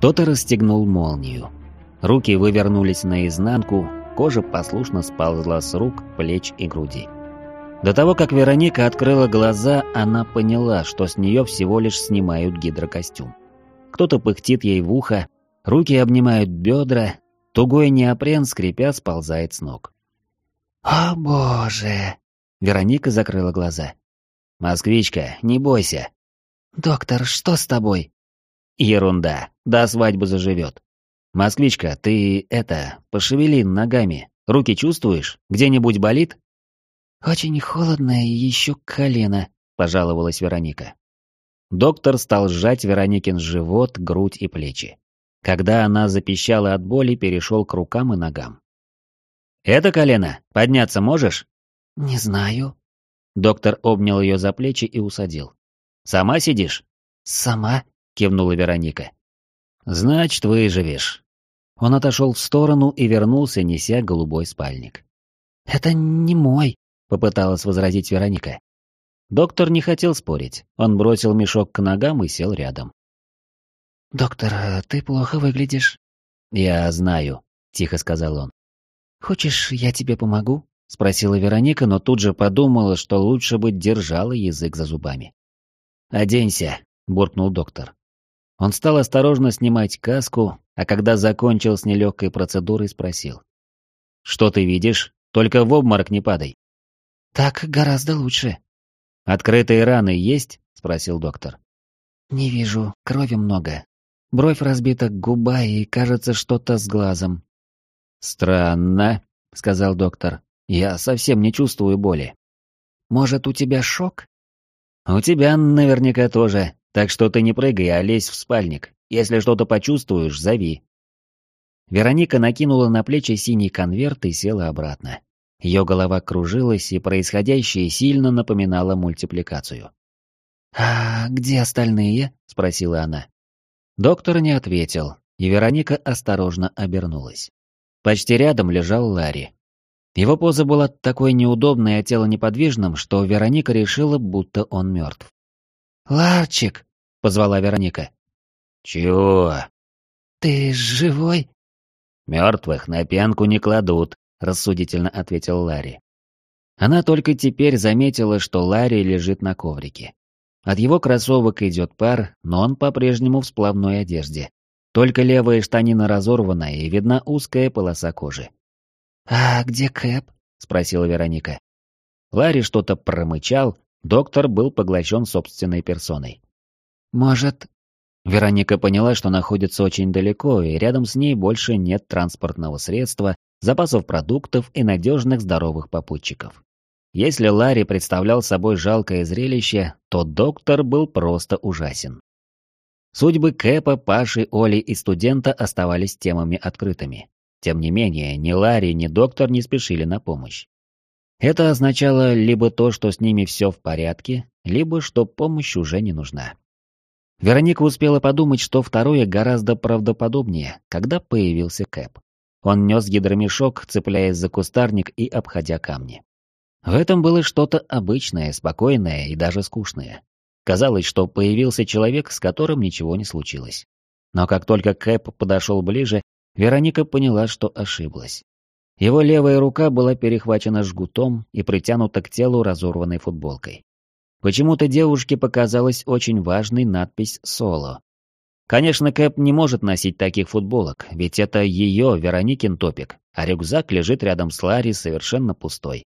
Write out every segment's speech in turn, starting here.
Кто-то расстегнул молнию. Руки вывернулись наизнанку, кожа послушно сползла с рук, плеч и груди. До того, как Вероника открыла глаза, она поняла, что с нее всего лишь снимают гидрокостюм. Кто-то пыхтит ей в ухо, руки обнимают бедра, тугой неопрен, скрипя, сползает с ног. «О боже!» Вероника закрыла глаза. «Москвичка, не бойся». «Доктор, что с тобой?» «Ерунда, до свадьбы заживет». «Москвичка, ты, это, пошевели ногами. Руки чувствуешь? Где-нибудь болит?» «Очень холодно и еще колено», — пожаловалась Вероника. Доктор стал сжать Вероникин живот, грудь и плечи. Когда она запищала от боли, перешел к рукам и ногам. «Это колено? Подняться можешь?» «Не знаю». Доктор обнял ее за плечи и усадил. «Сама сидишь?» «Сама», — кивнула Вероника. «Значит, выживешь». Он отошел в сторону и вернулся, неся голубой спальник. «Это не мой», попыталась возразить Вероника. Доктор не хотел спорить. Он бросил мешок к ногам и сел рядом. «Доктор, ты плохо выглядишь». «Я знаю», — тихо сказал он. «Хочешь, я тебе помогу?» — спросила Вероника, но тут же подумала, что лучше бы держала язык за зубами. «Оденься», — буркнул доктор. Он стал осторожно снимать каску, а когда закончил с нелегкой процедурой, спросил. «Что ты видишь? Только в обморок не падай». «Так гораздо лучше». «Открытые раны есть?» — спросил доктор. «Не вижу, крови много. Бровь разбита, губа и, кажется, что-то с глазом». «Странно», — сказал доктор. «Я совсем не чувствую боли». «Может, у тебя шок?» «У тебя наверняка тоже, так что ты не прыгай, а лезь в спальник. Если что-то почувствуешь, зови». Вероника накинула на плечи синий конверт и села обратно. Ее голова кружилась, и происходящее сильно напоминало мультипликацию. «А где остальные?» — спросила она. Доктор не ответил, и Вероника осторожно обернулась. Почти рядом лежал Ларри. Его поза была такой неудобной, а тело неподвижным, что Вероника решила, будто он мертв. «Ларчик!» — позвала Вероника. «Чего?» «Ты живой?» «Мертвых на пьянку не кладут», — рассудительно ответил Ларри. Она только теперь заметила, что Ларри лежит на коврике. От его кроссовок идет пар, но он по-прежнему в сплавной одежде. Только левая штанина разорвана и видна узкая полоса кожи. «А где Кэп?» — спросила Вероника. Ларри что-то промычал, доктор был поглощен собственной персоной. «Может...» Вероника поняла, что находится очень далеко, и рядом с ней больше нет транспортного средства, запасов продуктов и надежных здоровых попутчиков. Если Ларри представлял собой жалкое зрелище, то доктор был просто ужасен. Судьбы Кэпа, Паши, Оли и студента оставались темами открытыми. Тем не менее, ни Ларри, ни доктор не спешили на помощь. Это означало либо то, что с ними все в порядке, либо что помощь уже не нужна. Вероника успела подумать, что второе гораздо правдоподобнее, когда появился Кэп. Он нес гидромешок, цепляясь за кустарник и обходя камни. В этом было что-то обычное, спокойное и даже скучное. Казалось, что появился человек, с которым ничего не случилось. Но как только Кэп подошел ближе, Вероника поняла, что ошиблась. Его левая рука была перехвачена жгутом и притянута к телу разорванной футболкой. Почему-то девушке показалась очень важной надпись «Соло», Конечно, Кэп не может носить таких футболок, ведь это ее, Вероникин топик, а рюкзак лежит рядом с Ларри совершенно пустой.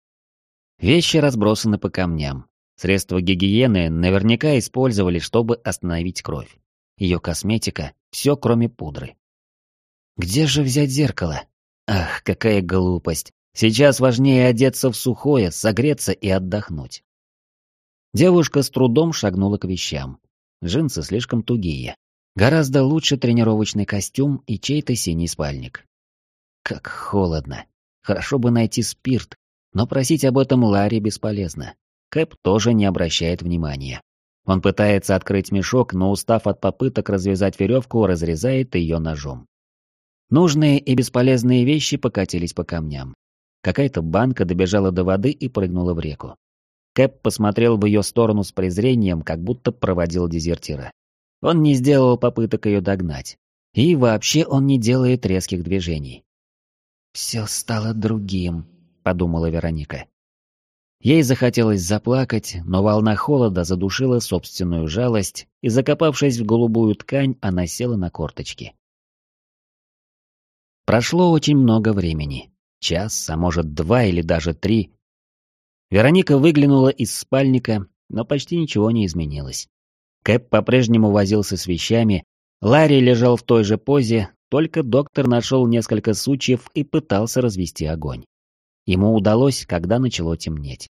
Вещи разбросаны по камням. Средства гигиены наверняка использовали, чтобы остановить кровь. Ее косметика — все кроме пудры. Где же взять зеркало? Ах, какая глупость. Сейчас важнее одеться в сухое, согреться и отдохнуть. Девушка с трудом шагнула к вещам. Джинсы слишком тугие, Гораздо лучше тренировочный костюм и чей-то синий спальник. Как холодно. Хорошо бы найти спирт, но просить об этом Ларри бесполезно. Кэп тоже не обращает внимания. Он пытается открыть мешок, но устав от попыток развязать веревку, разрезает ее ножом. Нужные и бесполезные вещи покатились по камням. Какая-то банка добежала до воды и прыгнула в реку. Кэп посмотрел в ее сторону с презрением, как будто проводил дезертира. Он не сделал попыток ее догнать. И вообще он не делает резких движений. «Все стало другим», — подумала Вероника. Ей захотелось заплакать, но волна холода задушила собственную жалость, и, закопавшись в голубую ткань, она села на корточки. Прошло очень много времени. Час, а может два или даже три. Вероника выглянула из спальника, но почти ничего не изменилось. Кэп по-прежнему возился с вещами, Ларри лежал в той же позе, только доктор нашел несколько сучьев и пытался развести огонь. Ему удалось, когда начало темнеть.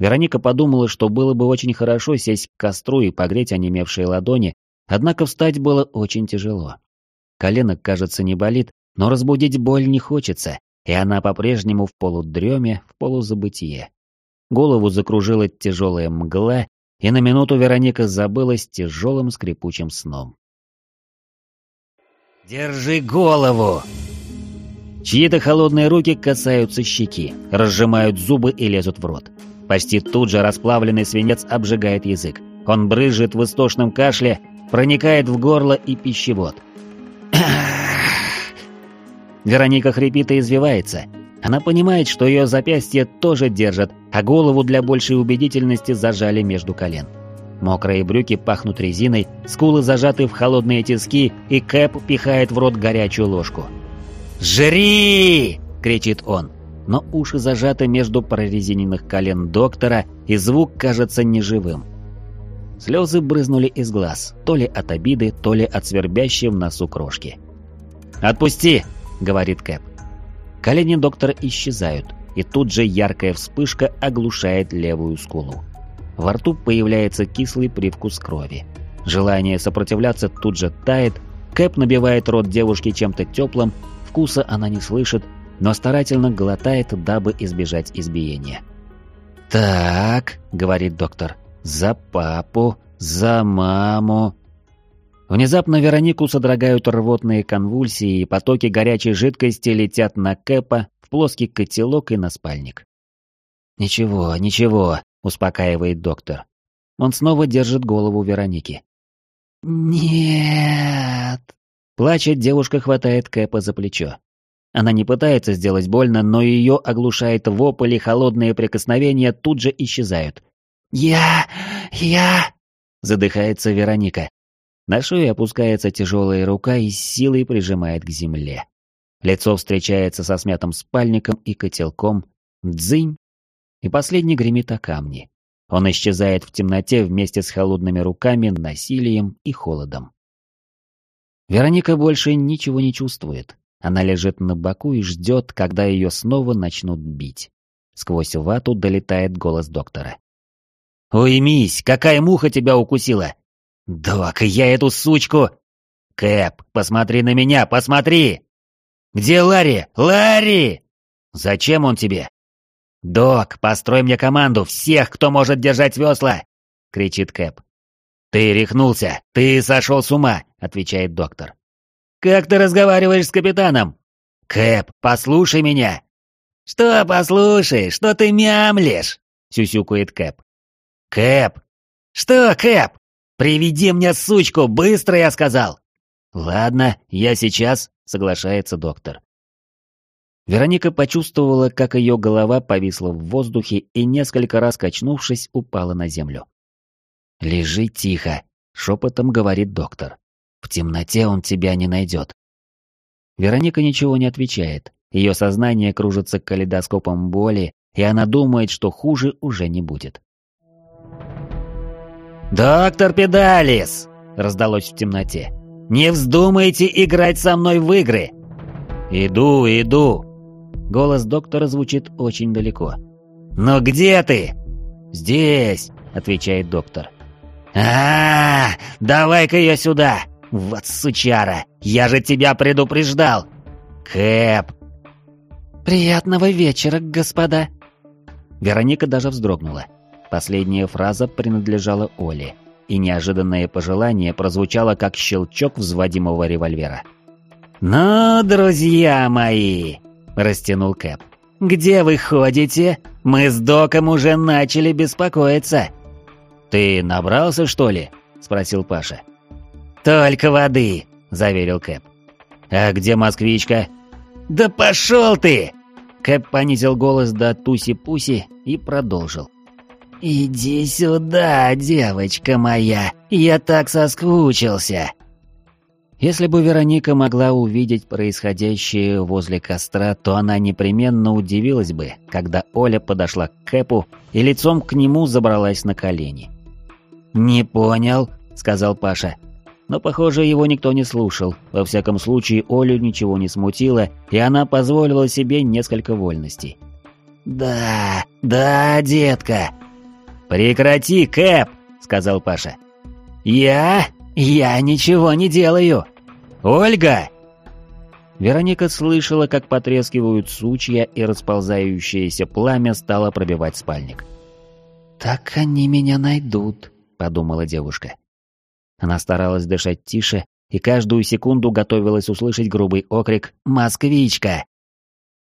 Вероника подумала, что было бы очень хорошо сесть к костру и погреть онемевшие ладони, однако встать было очень тяжело. Колено, кажется, не болит, но разбудить боль не хочется, и она по-прежнему в полудреме, в полузабытие. Голову закружила тяжелая мгла, и на минуту Вероника забылась тяжелым скрипучим сном. «Держи голову!» Чьи-то холодные руки касаются щеки, разжимают зубы и лезут в рот. Почти тут же расплавленный свинец обжигает язык. Он брызжет в истошном кашле, проникает в горло и пищевод. Вероника хрипит и извивается. Она понимает, что ее запястье тоже держат, а голову для большей убедительности зажали между колен. Мокрые брюки пахнут резиной, скулы зажаты в холодные тиски, и Кэп пихает в рот горячую ложку. «Жри!» — кричит он. Но уши зажаты между прорезиненных колен доктора, и звук кажется неживым. Слезы брызнули из глаз, то ли от обиды, то ли от свербящей в носу крошки. «Отпусти!» — говорит Кэп. Колени доктора исчезают, и тут же яркая вспышка оглушает левую скулу. Во рту появляется кислый привкус крови. Желание сопротивляться тут же тает, Кэп набивает рот девушки чем-то теплым, вкуса она не слышит, но старательно глотает, дабы избежать избиения. «Так», — говорит доктор, — «за папу, за маму». Внезапно Веронику содрогают рвотные конвульсии, и потоки горячей жидкости летят на Кэпа, в плоский котелок и на спальник. «Ничего, ничего», — успокаивает доктор. Он снова держит голову Вероники. «Нет!» Плачет, девушка хватает Кэпа за плечо. Она не пытается сделать больно, но ее оглушает вопль, и холодные прикосновения тут же исчезают. «Я... я...» Задыхается Вероника. На шею опускается тяжелая рука и силой прижимает к земле. Лицо встречается со смятым спальником и котелком. Дзынь! и последний гремит о камни. Он исчезает в темноте вместе с холодными руками, насилием и холодом. Вероника больше ничего не чувствует. Она лежит на боку и ждет, когда ее снова начнут бить. Сквозь вату долетает голос доктора. «Уймись! Какая муха тебя укусила?» «Док, я эту сучку...» «Кэп, посмотри на меня, посмотри!» «Где Ларри? Ларри!» «Зачем он тебе?» «Док, построй мне команду всех, кто может держать весла!» — кричит Кэп. «Ты рехнулся! Ты сошел с ума!» — отвечает доктор. «Как ты разговариваешь с капитаном?» «Кэп, послушай меня!» «Что послушай? Что ты мямлишь?» — сюсюкает Кэп. «Кэп!» «Что, Кэп? Приведи мне сучку, быстро, я сказал!» «Ладно, я сейчас», — соглашается доктор. Вероника почувствовала, как ее голова повисла в воздухе и, несколько раз качнувшись, упала на землю. «Лежи тихо», — шепотом говорит доктор. «В темноте он тебя не найдет». Вероника ничего не отвечает. Ее сознание кружится калейдоскопом боли, и она думает, что хуже уже не будет. «Доктор Педалис!» — раздалось в темноте. «Не вздумайте играть со мной в игры!» «Иду, иду!» Голос доктора звучит очень далеко. «Но где ты?» «Здесь», — отвечает доктор. а, -а, -а Давай-ка ее сюда! Вот сучара! Я же тебя предупреждал! Кэп!» «Приятного вечера, господа!» Вероника даже вздрогнула. Последняя фраза принадлежала Оле, и неожиданное пожелание прозвучало как щелчок взводимого револьвера. «Ну, друзья мои!» растянул Кэп. «Где вы ходите? Мы с Доком уже начали беспокоиться». «Ты набрался, что ли?» – спросил Паша. «Только воды. — заверил Кэп. «А где москвичка?» «Да пошел ты!» Кэп понизил голос до туси-пуси и продолжил. «Иди сюда, девочка моя, я так соскучился!» Если бы Вероника могла увидеть происходящее возле костра, то она непременно удивилась бы, когда Оля подошла к Кэпу и лицом к нему забралась на колени. «Не понял», — сказал Паша. Но, похоже, его никто не слушал. Во всяком случае, Олю ничего не смутило, и она позволила себе несколько вольностей. «Да, да, детка!» «Прекрати, Кэп!» — сказал Паша. «Я? Я ничего не делаю!» «Ольга!» Вероника слышала, как потрескивают сучья, и расползающееся пламя стало пробивать спальник. «Так они меня найдут», — подумала девушка. Она старалась дышать тише и каждую секунду готовилась услышать грубый окрик «Москвичка!».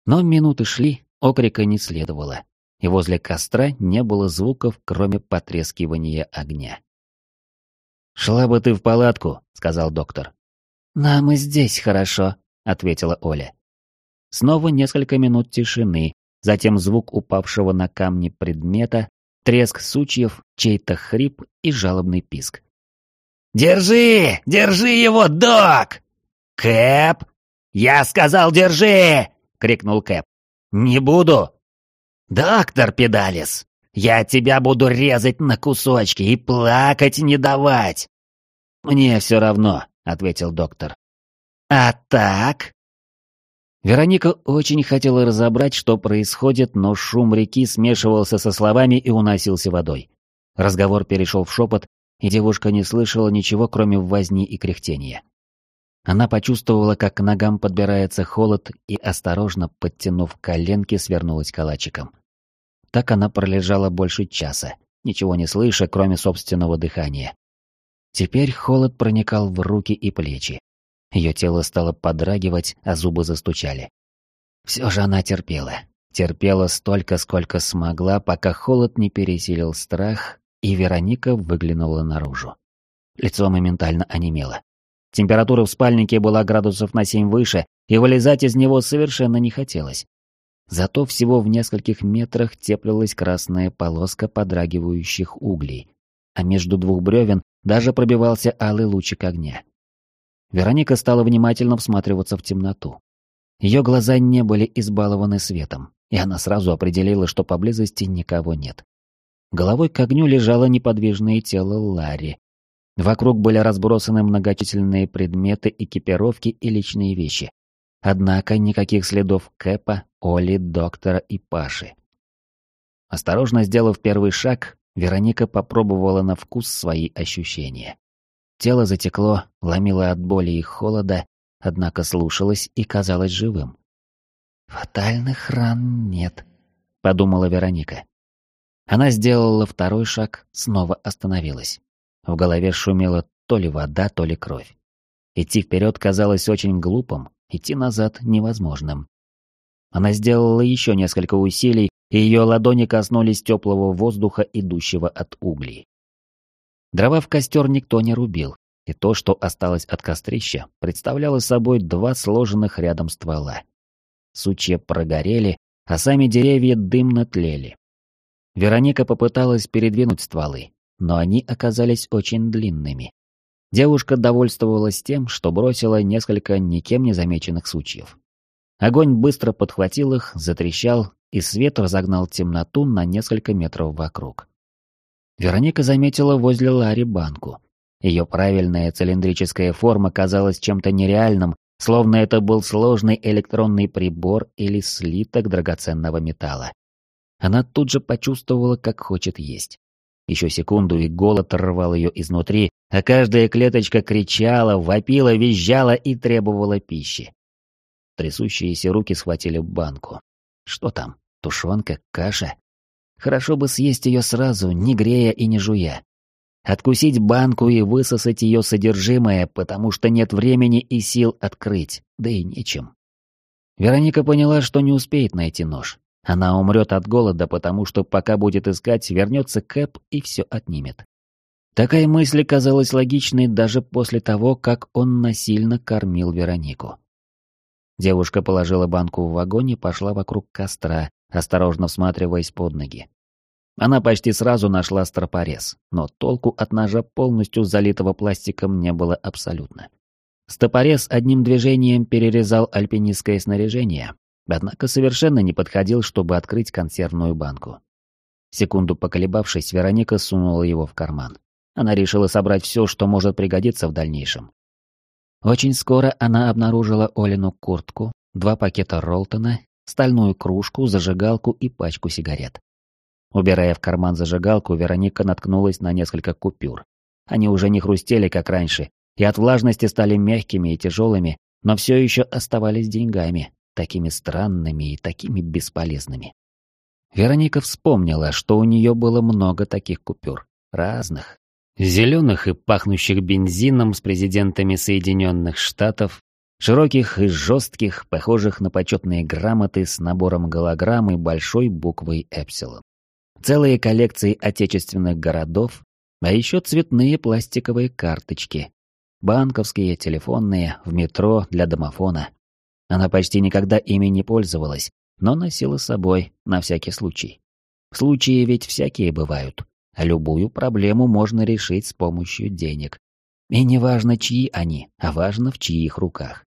Но минуты шли, окрика не следовало, и возле костра не было звуков, кроме потрескивания огня. «Шла бы ты в палатку», — сказал доктор. «Нам и здесь хорошо», — ответила Оля. Снова несколько минут тишины, затем звук упавшего на камни предмета, треск сучьев, чей-то хрип и жалобный писк. «Держи! Держи его, док!» «Кэп! Я сказал, держи!» — крикнул Кэп. «Не буду!» «Доктор Педалис, я тебя буду резать на кусочки и плакать не давать!» «Мне все равно», ответил доктор. «А так?» Вероника очень хотела разобрать, что происходит, но шум реки смешивался со словами и уносился водой. Разговор перешел в шепот, и девушка не слышала ничего, кроме возни и кряхтения. Она почувствовала, как к ногам подбирается холод, и, осторожно подтянув коленки, свернулась калачиком. Так она пролежала больше часа, ничего не слыша, кроме собственного дыхания. Теперь холод проникал в руки и плечи. Ее тело стало подрагивать, а зубы застучали. Все же она терпела. Терпела столько, сколько смогла, пока холод не пересилил страх, и Вероника выглянула наружу. Лицо моментально онемело. Температура в спальнике была градусов на семь выше, и вылезать из него совершенно не хотелось. Зато всего в нескольких метрах теплилась красная полоска подрагивающих углей, а между двух бревен даже пробивался алый лучик огня. Вероника стала внимательно всматриваться в темноту. Ее глаза не были избалованы светом, и она сразу определила, что поблизости никого нет. Головой к огню лежало неподвижное тело Ларри. Вокруг были разбросаны многочисленные предметы, экипировки и личные вещи. Однако никаких следов Кэпа, Оли, доктора и Паши. Осторожно сделав первый шаг, Вероника попробовала на вкус свои ощущения. Тело затекло, ломило от боли и холода, однако слушалось и казалось живым. «Фатальных ран нет», — подумала Вероника. Она сделала второй шаг, снова остановилась. В голове шумела то ли вода, то ли кровь. Идти вперед казалось очень глупым, идти назад невозможным. Она сделала еще несколько усилий, и ее ладони коснулись теплого воздуха, идущего от углей. Дрова в костер никто не рубил, и то, что осталось от кострища, представляло собой два сложенных рядом ствола. Сучья прогорели, а сами деревья дымно тлели. Вероника попыталась передвинуть стволы, но они оказались очень длинными. Девушка довольствовалась тем, что бросила несколько никем не замеченных сучьев. Огонь быстро подхватил их, затрещал и свет разогнал темноту на несколько метров вокруг. Вероника заметила возле Ларри банку. Ее правильная цилиндрическая форма казалась чем-то нереальным, словно это был сложный электронный прибор или слиток драгоценного металла. Она тут же почувствовала, как хочет есть. Еще секунду, и голод рвал ее изнутри, а каждая клеточка кричала, вопила, визжала и требовала пищи. Трясущиеся руки схватили банку. Что там? Тушенка? Каша? Хорошо бы съесть ее сразу, не грея и не жуя. Откусить банку и высосать ее содержимое, потому что нет времени и сил открыть, да и нечем. Вероника поняла, что не успеет найти нож. Она умрет от голода, потому что пока будет искать, вернется Кэп и все отнимет. Такая мысль казалась логичной даже после того, как он насильно кормил Веронику. Девушка положила банку в вагоне и пошла вокруг костра, осторожно всматриваясь под ноги. Она почти сразу нашла стропорез, но толку от ножа полностью залитого пластиком не было абсолютно. Стопорез одним движением перерезал альпинистское снаряжение, однако совершенно не подходил, чтобы открыть консервную банку. Секунду поколебавшись, Вероника сунула его в карман. Она решила собрать все, что может пригодиться в дальнейшем. Очень скоро она обнаружила Олину куртку, два пакета Ролтона, стальную кружку, зажигалку и пачку сигарет. Убирая в карман зажигалку, Вероника наткнулась на несколько купюр. Они уже не хрустели, как раньше, и от влажности стали мягкими и тяжелыми, но все еще оставались деньгами, такими странными и такими бесполезными. Вероника вспомнила, что у нее было много таких купюр, разных. Зеленых и пахнущих бензином с президентами Соединенных Штатов, широких и жестких, похожих на почетные грамоты с набором голограмм и большой буквой «Эпсилон». Целые коллекции отечественных городов, а еще цветные пластиковые карточки. Банковские, телефонные, в метро, для домофона. Она почти никогда ими не пользовалась, но носила с собой, на всякий случай. Случаи ведь всякие бывают, а любую проблему можно решить с помощью денег. И не важно, чьи они, а важно, в чьих руках.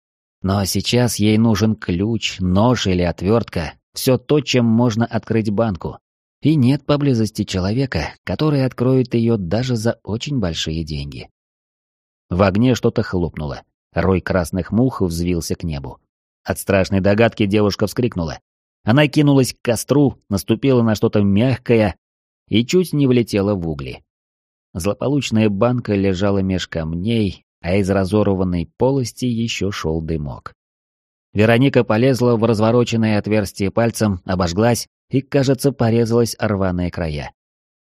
Но сейчас ей нужен ключ, нож или отвертка, все то, чем можно открыть банку. И нет поблизости человека, который откроет ее даже за очень большие деньги. В огне что-то хлопнуло. Рой красных мух взвился к небу. От страшной догадки девушка вскрикнула. Она кинулась к костру, наступила на что-то мягкое и чуть не влетела в угли. Злополучная банка лежала меж камней, а из разорванной полости еще шел дымок. Вероника полезла в развороченное отверстие пальцем, обожглась и, кажется, порезалась рваные края.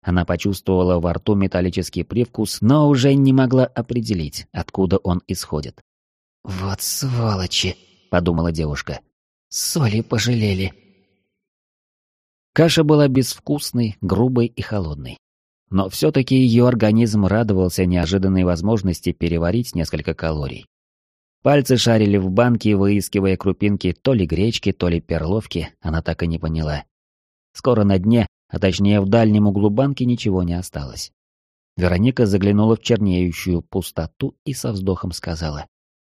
Она почувствовала во рту металлический привкус, но уже не могла определить, откуда он исходит. «Вот сволочи!» — подумала девушка. «Соли пожалели». Каша была безвкусной, грубой и холодной. Но все-таки ее организм радовался неожиданной возможности переварить несколько калорий. Пальцы шарили в банке, выискивая крупинки то ли гречки, то ли перловки, она так и не поняла. Скоро на дне, а точнее в дальнем углу банки ничего не осталось. Вероника заглянула в чернеющую пустоту и со вздохом сказала.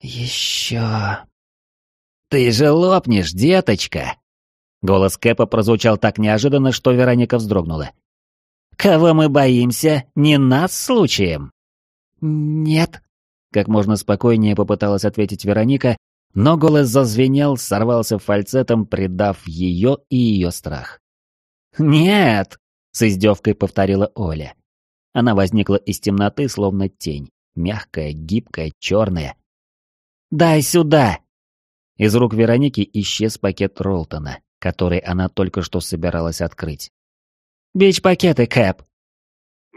«Еще...» «Ты же лопнешь, деточка!» Голос Кэпа прозвучал так неожиданно, что Вероника вздрогнула. «Кого мы боимся? Не нас случаем?» «Нет», — как можно спокойнее попыталась ответить Вероника, но голос зазвенел, сорвался фальцетом, придав ее и ее страх. «Нет!» — с издевкой повторила Оля. Она возникла из темноты, словно тень, мягкая, гибкая, черная. «Дай сюда!» Из рук Вероники исчез пакет Ролтона, который она только что собиралась открыть. «Бич-пакеты, Кэп!»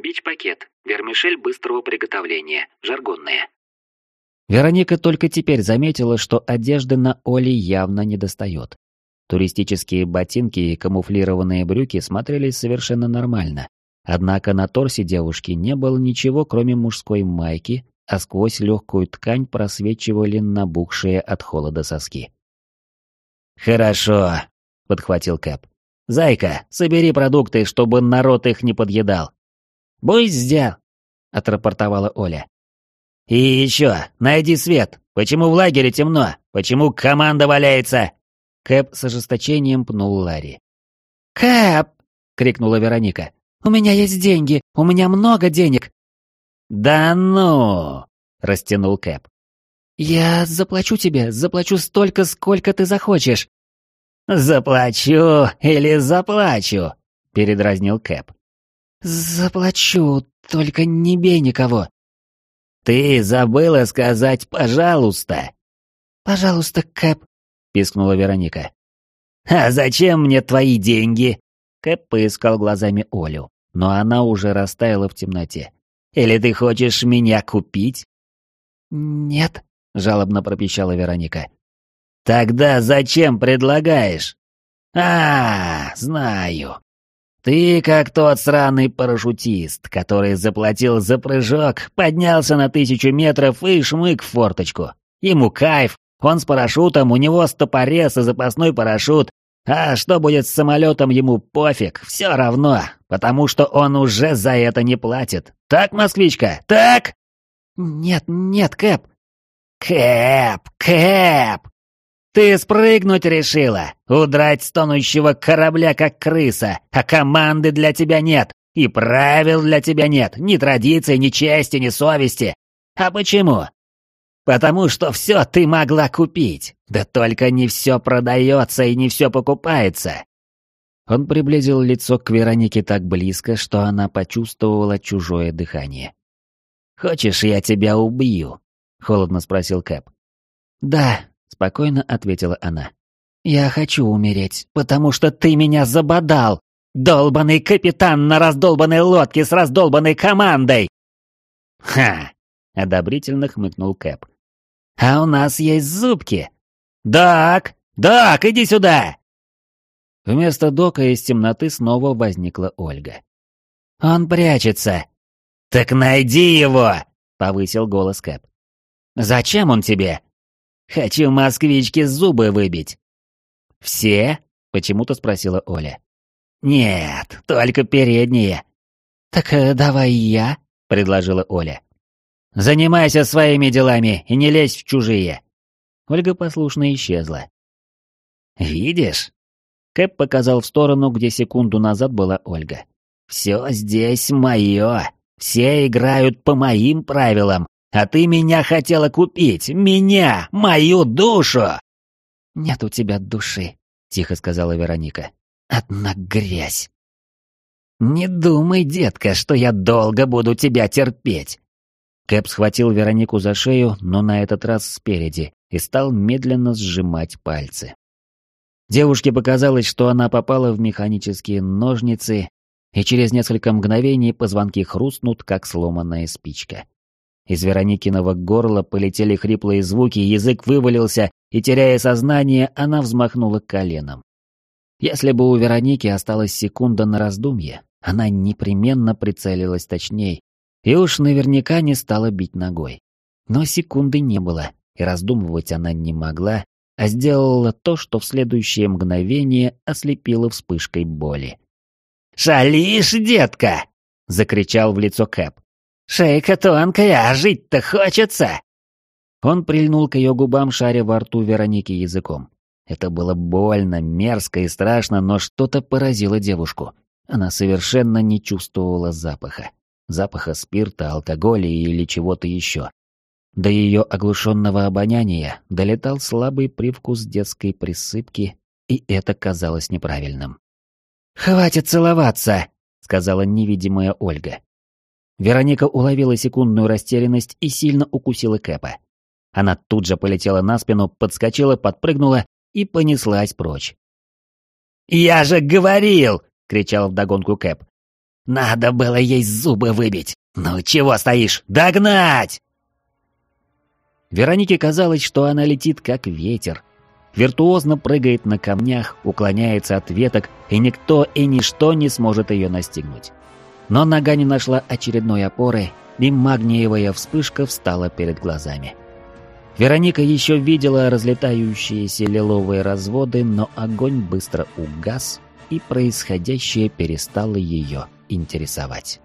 Бич-пакет. Вермишель быстрого приготовления. Жаргонная. Вероника только теперь заметила, что одежды на Оле явно недостает. Туристические ботинки и камуфлированные брюки смотрелись совершенно нормально. Однако на торсе девушки не было ничего, кроме мужской майки, а сквозь легкую ткань просвечивали набухшие от холода соски. «Хорошо», — подхватил Кэп. «Зайка, собери продукты, чтобы народ их не подъедал». «Будь сдел», — отрапортовала Оля. «И еще, найди свет. Почему в лагере темно? Почему команда валяется?» Кэп с ожесточением пнул Ларри. «Кэп!» — крикнула Вероника. «У меня есть деньги! У меня много денег!» «Да ну!» — растянул Кэп. «Я заплачу тебе, заплачу столько, сколько ты захочешь!» «Заплачу или заплачу?» — передразнил Кэп. «Заплачу, только не бей никого!» «Ты забыла сказать «пожалуйста». «Пожалуйста, Кэп, пискнула Вероника. «А зачем мне твои деньги?» Кэп поискал глазами Олю, но она уже растаяла в темноте. «Или ты хочешь меня купить?» «Нет», — жалобно пропищала Вероника. «Тогда зачем предлагаешь?» «А, знаю. Ты как тот сраный парашютист, который заплатил за прыжок, поднялся на тысячу метров и шмык в форточку. Ему кайф, он с парашютом, у него стопорез и запасной парашют. А что будет с самолетом, ему пофиг, все равно, потому что он уже за это не платит. Так, москвичка, так? Нет, нет, Кэп. Кэп, Кэп! Ты спрыгнуть решила, удрать с тонущего корабля как крыса, а команды для тебя нет, и правил для тебя нет, ни традиций, ни чести, ни совести. А почему? Потому что все ты могла купить, да только не все продается и не все покупается. Он приблизил лицо к Веронике так близко, что она почувствовала чужое дыхание. «Хочешь, я тебя убью?» — холодно спросил Кэп. «Да», — спокойно ответила она. «Я хочу умереть, потому что ты меня забодал! Долбанный капитан на раздолбанной лодке с раздолбанной командой!» «Ха!» — одобрительно хмыкнул Кэп. «А у нас есть зубки!» «Дак! Дак, иди сюда!» Вместо Дока из темноты снова возникла Ольга. «Он прячется!» «Так найди его!» — повысил голос Кэп. «Зачем он тебе?» Хочу москвичке зубы выбить». «Все?» — почему-то спросила Оля. «Нет, только передние». «Так э, давай я», — предложила Оля. «Занимайся своими делами и не лезь в чужие». Ольга послушно исчезла. «Видишь?» Кэп показал в сторону, где секунду назад была Ольга. «Все здесь мое. Все играют по моим правилам, а ты меня хотела купить, меня, мою душу!» «Нет у тебя души», — тихо сказала Вероника. «Одна грязь». «Не думай, детка, что я долго буду тебя терпеть». Кэп схватил Веронику за шею, но на этот раз спереди, и стал медленно сжимать пальцы. Девушке показалось, что она попала в механические ножницы, и через несколько мгновений позвонки хрустнут, как сломанная спичка. Из Вероникиного горла полетели хриплые звуки, язык вывалился, и, теряя сознание, она взмахнула коленом. Если бы у Вероники осталась секунда на раздумье, она непременно прицелилась точней, и уж наверняка не стала бить ногой. Но секунды не было, и раздумывать она не могла, а сделала то, что в следующее мгновение ослепило вспышкой боли. «Шалишь, детка!» — закричал в лицо Кэп. Шейка тонкая, а жить-то хочется!» Он прильнул к ее губам, шаря во рту Вероники языком. Это было больно, мерзко и страшно, но что-то поразило девушку. Она совершенно не чувствовала запаха. Запаха спирта, алкоголя или чего-то еще. До ее оглушенного обоняния долетал слабый привкус детской присыпки, и это казалось неправильным. «Хватит целоваться!» — сказала невидимая Ольга. Вероника уловила секундную растерянность и сильно укусила Кэпа. Она тут же полетела на спину, подскочила, подпрыгнула и понеслась прочь. «Я же говорил!» — кричал вдогонку Кэп. «Надо было ей зубы выбить! Ну чего стоишь? Догнать!» Веронике казалось, что она летит как ветер. Виртуозно прыгает на камнях, уклоняется от веток, и никто и ничто не сможет ее настигнуть. Но нога не нашла очередной опоры, и магниевая вспышка встала перед глазами. Вероника еще видела разлетающиеся лиловые разводы, но огонь быстро угас, и происходящее перестало ее интересовать.